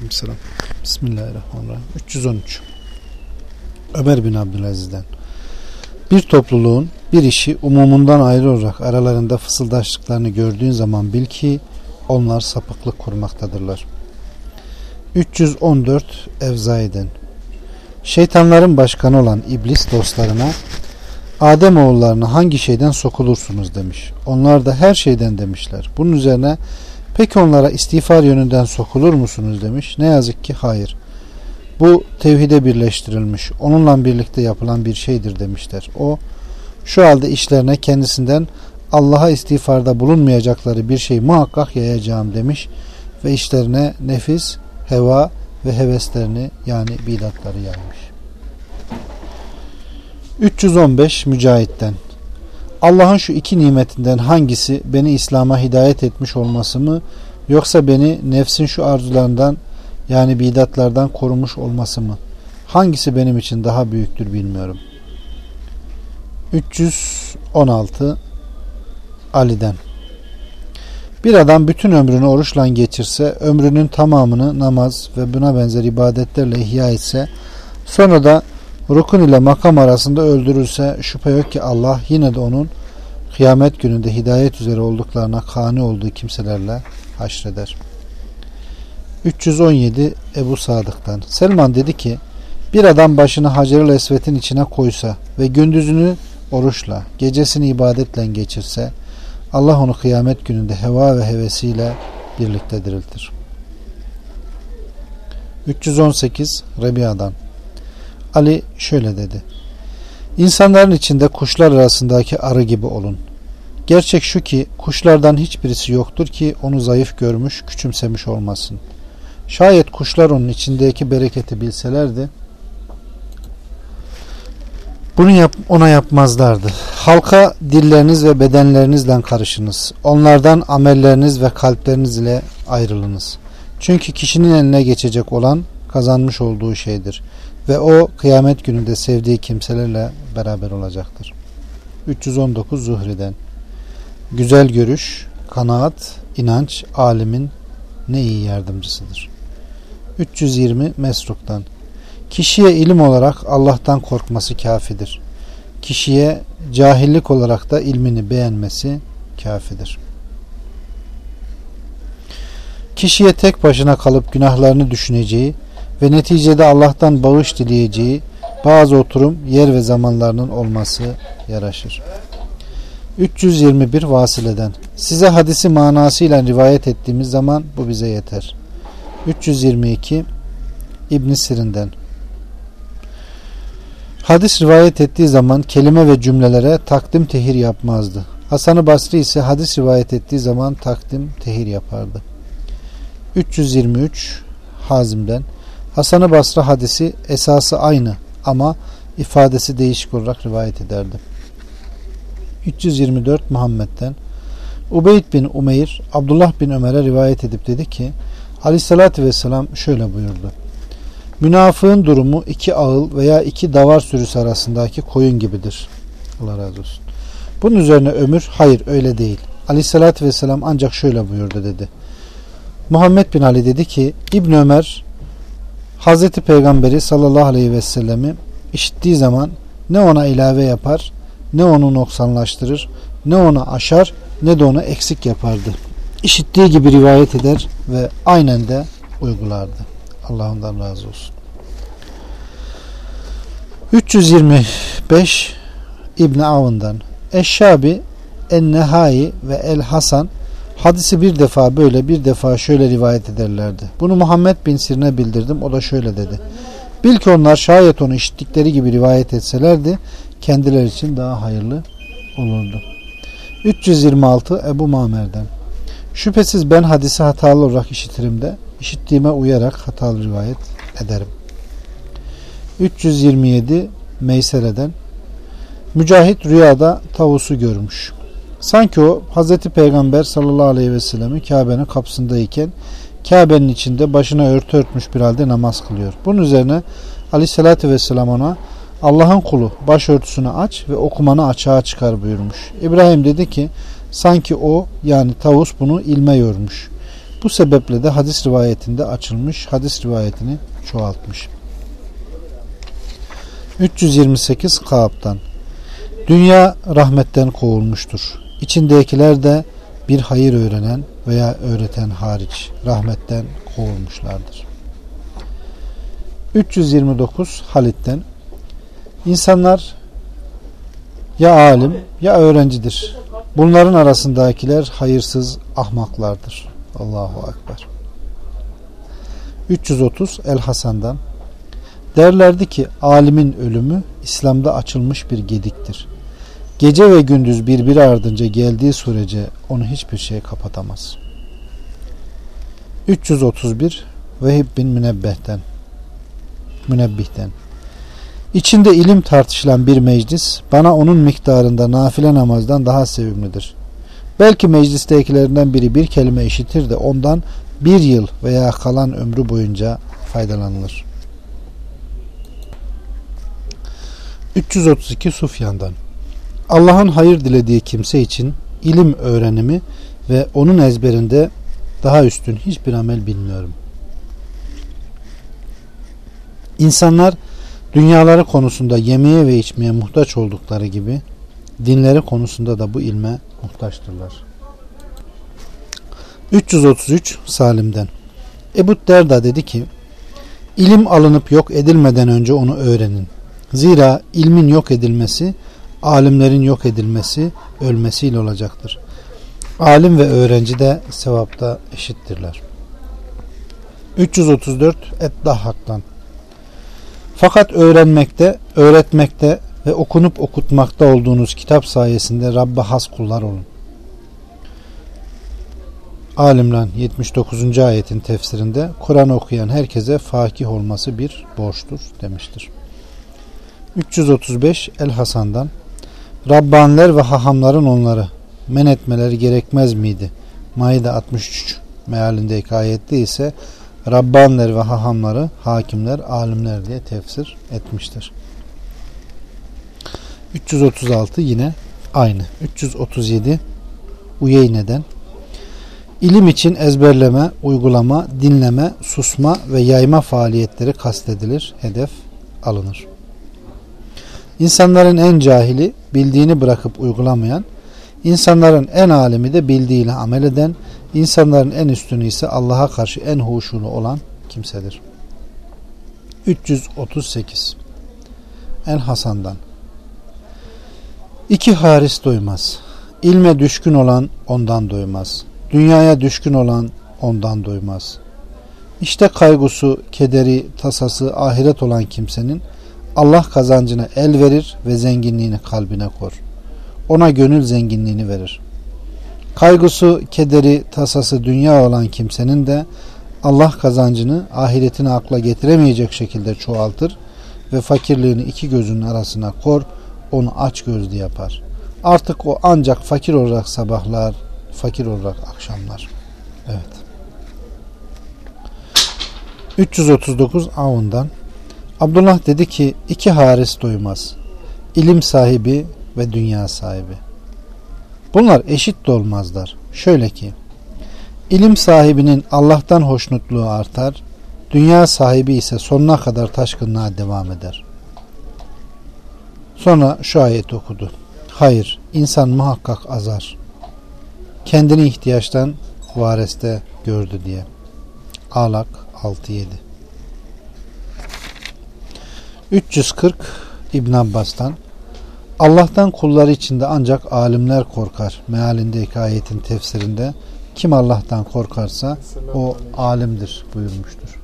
Aleyküm selam. Bismillahirrahmanirrahim. 313 Ömer bin Abdülaziz'den Bir topluluğun bir işi umumundan ayrı olarak aralarında fısıldaştıklarını gördüğün zaman bil ki onlar sapıklık kurmaktadırlar. 314 Evzai'den Şeytanların başkanı olan iblis dostlarına Adem oğullarına hangi şeyden sokulursunuz demiş. Onlar da her şeyden demişler. Bunun üzerine Peki onlara istiğfar yönünden sokulur musunuz demiş. Ne yazık ki hayır. Bu tevhide birleştirilmiş, onunla birlikte yapılan bir şeydir demişler. O şu halde işlerine kendisinden Allah'a istiğfarda bulunmayacakları bir şey muhakkak yayacağım demiş ve işlerine nefis, heva ve heveslerini yani bidatları yaymış. 315 Mücahit'ten Allah'ın şu iki nimetinden hangisi beni İslam'a hidayet etmiş olması mı yoksa beni nefsin şu arzularından yani bidatlardan korumuş olması mı? Hangisi benim için daha büyüktür bilmiyorum. 316 Ali'den Bir adam bütün ömrünü oruçla geçirse, ömrünün tamamını namaz ve buna benzer ibadetlerle ihya etse, sonra da rukun ile makam arasında öldürürse şüphe yok ki Allah yine de onun kıyamet gününde hidayet üzere olduklarına kani olduğu kimselerle haşreder. 317 Ebu Sadık'tan Selman dedi ki bir adam başını hacer Esvet'in içine koysa ve gündüzünü oruçla, gecesini ibadetle geçirse Allah onu kıyamet gününde heva ve hevesiyle birlikte diriltir. 318 Rebiya'dan Ali şöyle dedi. İnsanların içinde kuşlar arasındaki arı gibi olun. Gerçek şu ki kuşlardan hiçbirisi yoktur ki onu zayıf görmüş, küçümsemiş olmasın. Şayet kuşlar onun içindeki bereketi bilselerdi bunu yap, ona yapmazlardı. Halka dilleriniz ve bedenlerinizle karışınız. Onlardan amelleriniz ve kalplerinizle ayrılınız. Çünkü kişinin eline geçecek olan kazanmış olduğu şeydir ve o kıyamet gününde sevdiği kimselerle beraber olacaktır. 319 Zuhri'den Güzel görüş, kanaat, inanç alimin ne iyi yardımcısıdır. 320 Mesruk'tan Kişiye ilim olarak Allah'tan korkması kafidir. Kişiye cahillik olarak da ilmini beğenmesi kafidir. Kişiye tek başına kalıp günahlarını düşüneceği ve neticede Allah'tan bağış dileyeceği bazı oturum yer ve zamanlarının olması yaraşır. 321 Vasile'den Size hadisi manasıyla rivayet ettiğimiz zaman bu bize yeter. 322 İbn Sirin'den Hadis rivayet ettiği zaman kelime ve cümlelere takdim tehir yapmazdı. Hasan-ı Basri ise hadis rivayet ettiği zaman takdim tehir yapardı. 323 Hazim'den Hasan-ı Basra hadisi esası aynı ama ifadesi değişik olarak rivayet ederdi. 324 Muhammed'den Ubeyd bin Umeyr Abdullah bin Ömer'e rivayet edip dedi ki Aleyhissalatü Vesselam şöyle buyurdu. Münafığın durumu iki ağıl veya iki davar sürüsü arasındaki koyun gibidir. Allah razı olsun. Bunun üzerine Ömür hayır öyle değil. Aleyhissalatü Vesselam ancak şöyle buyurdu dedi. Muhammed bin Ali dedi ki İbn Ömer Hazreti Peygamberi sallallahu aleyhi ve sellemi işittiği zaman ne ona ilave yapar, ne onu noksanlaştırır, ne onu aşar, ne de onu eksik yapardı. İşittiği gibi rivayet eder ve aynen de uygulardı. Allah ondan razı olsun. 325 İbn Avun'dan Eşşabi, Ennehai ve El Hasan Hadisi bir defa böyle bir defa şöyle rivayet ederlerdi. Bunu Muhammed bin Sirin'e bildirdim. O da şöyle dedi. Bil ki onlar şayet onu işittikleri gibi rivayet etselerdi kendileri için daha hayırlı olurdu. 326 Ebu Mamer'den Şüphesiz ben hadisi hatalı olarak işitirim de işittiğime uyarak hatalı rivayet ederim. 327 Meysere'den Mücahit rüyada tavusu görmüş. Sanki o Hz. Peygamber sallallahu aleyhi ve sellem'i Kabe'nin kapısındayken Kabe'nin içinde başına örtü örtmüş bir halde namaz kılıyor. Bunun üzerine Ali Sallallahu aleyhissalatü vesselam ona Allah'ın kulu başörtüsünü aç ve okumanı açığa çıkar buyurmuş. İbrahim dedi ki sanki o yani tavus bunu ilme yormuş. Bu sebeple de hadis rivayetinde açılmış, hadis rivayetini çoğaltmış. 328 Kaab'dan Dünya rahmetten kovulmuştur. İçindekiler de bir hayır öğrenen veya öğreten hariç rahmetten kovulmuşlardır. 329 Halit'ten İnsanlar ya alim ya öğrencidir. Bunların arasındakiler hayırsız ahmaklardır. Allahu Akbar. 330 El Hasan'dan Derlerdi ki alimin ölümü İslam'da açılmış bir gediktir. Gece ve gündüz birbiri ardınca geldiği sürece onu hiçbir şey kapatamaz. 331 Vehib bin Münebbeh'ten Münebbih'ten İçinde ilim tartışılan bir meclis bana onun miktarında nafile namazdan daha sevimlidir. Belki meclisteyikilerinden biri bir kelime işitir de ondan bir yıl veya kalan ömrü boyunca faydalanılır. 332 Sufyan'dan Allah'ın hayır dilediği kimse için ilim öğrenimi ve onun ezberinde daha üstün hiçbir amel bilmiyorum. İnsanlar dünyaları konusunda yemeğe ve içmeye muhtaç oldukları gibi dinleri konusunda da bu ilme muhtaçtırlar. 333 Salim'den Ebu Derda dedi ki İlim alınıp yok edilmeden önce onu öğrenin. Zira ilmin yok edilmesi alimlerin yok edilmesi ölmesiyle olacaktır. Alim ve öğrenci de sevapta eşittirler. 334 Eddahak'tan Fakat öğrenmekte, öğretmekte ve okunup okutmakta olduğunuz kitap sayesinde Rabb'e has kullar olun. Alimran 79. ayetin tefsirinde Kur'an okuyan herkese fakih olması bir borçtur demiştir. 335 El Hasan'dan Rabbaniler ve hahamların onları men etmeleri gerekmez miydi? Maide 63 mealindeki ayette ise Rabbaniler ve hahamları hakimler, alimler diye tefsir etmiştir. 336 yine aynı. 337 Uyeyne'den İlim için ezberleme, uygulama, dinleme, susma ve yayma faaliyetleri kastedilir, hedef alınır. İnsanların en cahili bildiğini bırakıp uygulamayan, insanların en alimi de bildiğiyle amel eden, insanların en üstünü ise Allah'a karşı en huşulu olan kimsedir. 338 El Hasan'dan İki haris doymaz. İlme düşkün olan ondan doymaz. Dünyaya düşkün olan ondan doymaz. İşte kaygusu, kederi, tasası ahiret olan kimsenin Allah kazancına el verir ve zenginliğini kalbine kor. Ona gönül zenginliğini verir. Kaygısı, kederi, tasası dünya olan kimsenin de Allah kazancını ahiretini akla getiremeyecek şekilde çoğaltır ve fakirliğini iki gözünün arasına kor, onu aç gözlü yapar. Artık o ancak fakir olarak sabahlar, fakir olarak akşamlar. Evet. 339 Avun'dan Abdullah dedi ki iki haris doymaz. İlim sahibi ve dünya sahibi. Bunlar eşit de olmazlar. Şöyle ki ilim sahibinin Allah'tan hoşnutluğu artar, dünya sahibi ise sonuna kadar taşkınlığa devam eder. Sonra şu ayet okudu. Hayır, insan muhakkak azar. Kendini ihtiyaçtan vareste gördü diye. Alak 6-7 340 İbn Abbas'tan Allah'tan kulları içinde ancak alimler korkar. Mealindeki ayetin tefsirinde kim Allah'tan korkarsa o alimdir buyurmuştur.